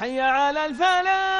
حي على الفلاح.